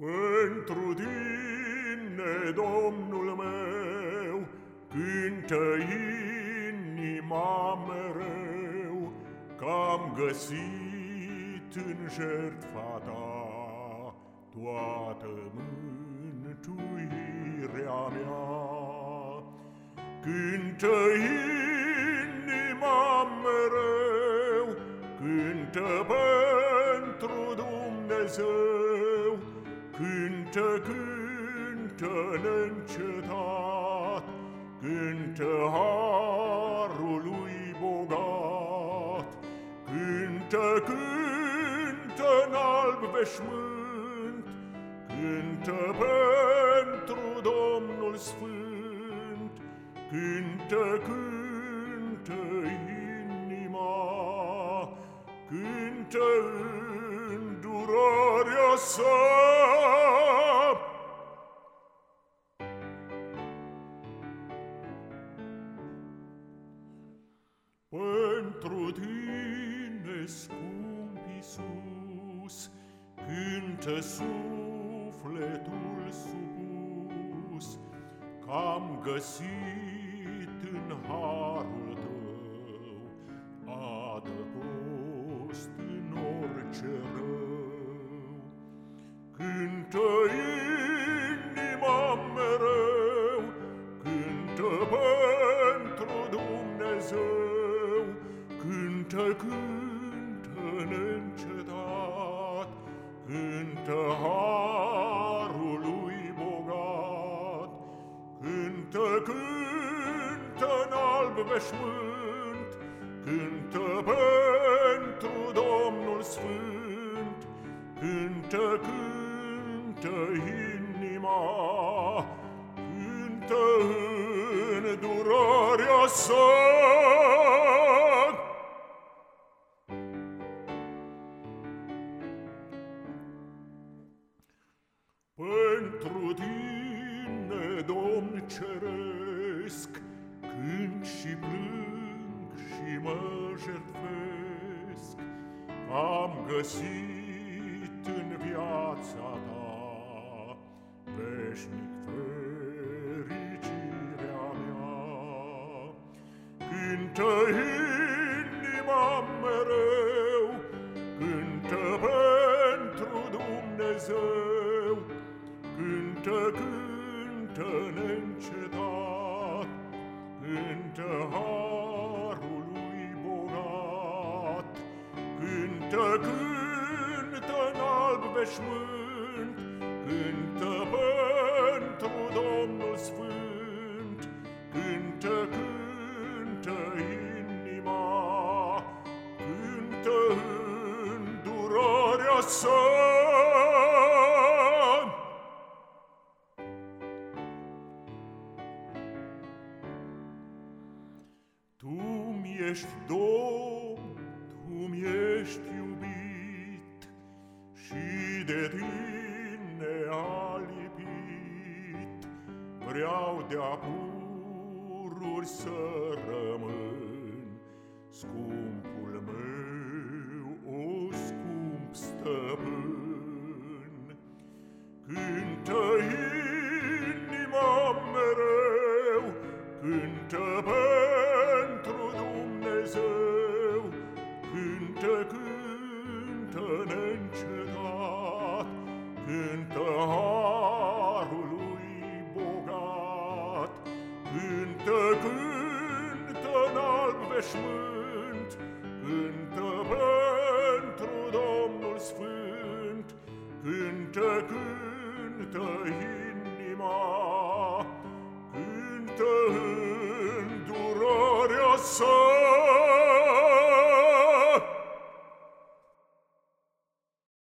Pentru tine, Domnul meu, cântă inima mereu, Că-am găsit în jertfa ta toată mântuirea mea. Cântă inima mereu, cântă pentru Dumnezeu, Cântă, cântă neîncetat, Cântă harul lui bogat. Cântă, cântă în alb veșmânt, Cântă pentru Domnul Sfânt. Cântă, cântă inima, Cântă îndurarea sa, Pentru tine, scump Iisus, cântă sufletul supus, Că-am găsit în harul tău adăpost în orice rău. Cântă cântă-n alb veșmânt, Cântă pentru Domnul Sfânt, Cântă, cântă inima, Cântă în durarea sa. Pentru tine, Domn ceresc, Cânt și plâng și mă jertfesc, Am găsit în viața ta Veșnic fericirea mea. Cântă inima mereu, Cântă pentru Dumnezeu, Cântă, cântă neîncetat, Cântă harul lui bogat, Cântă, cântă în alb veșmânt, Cântă pentru Domnul Sfânt, Cântă, cântă inima, Cântă îndurarea sa. Ești Domn, Tu-mi ești iubit Și de Tine alipit Vreau de-a pururi să rămân Scumpul meu, o scump stăpân. Cântă Cântă, cântă în alb veșmânt, Cântă pentru Domnul Sfânt, Cântă, cântă inima, Cântă îndurarea sa,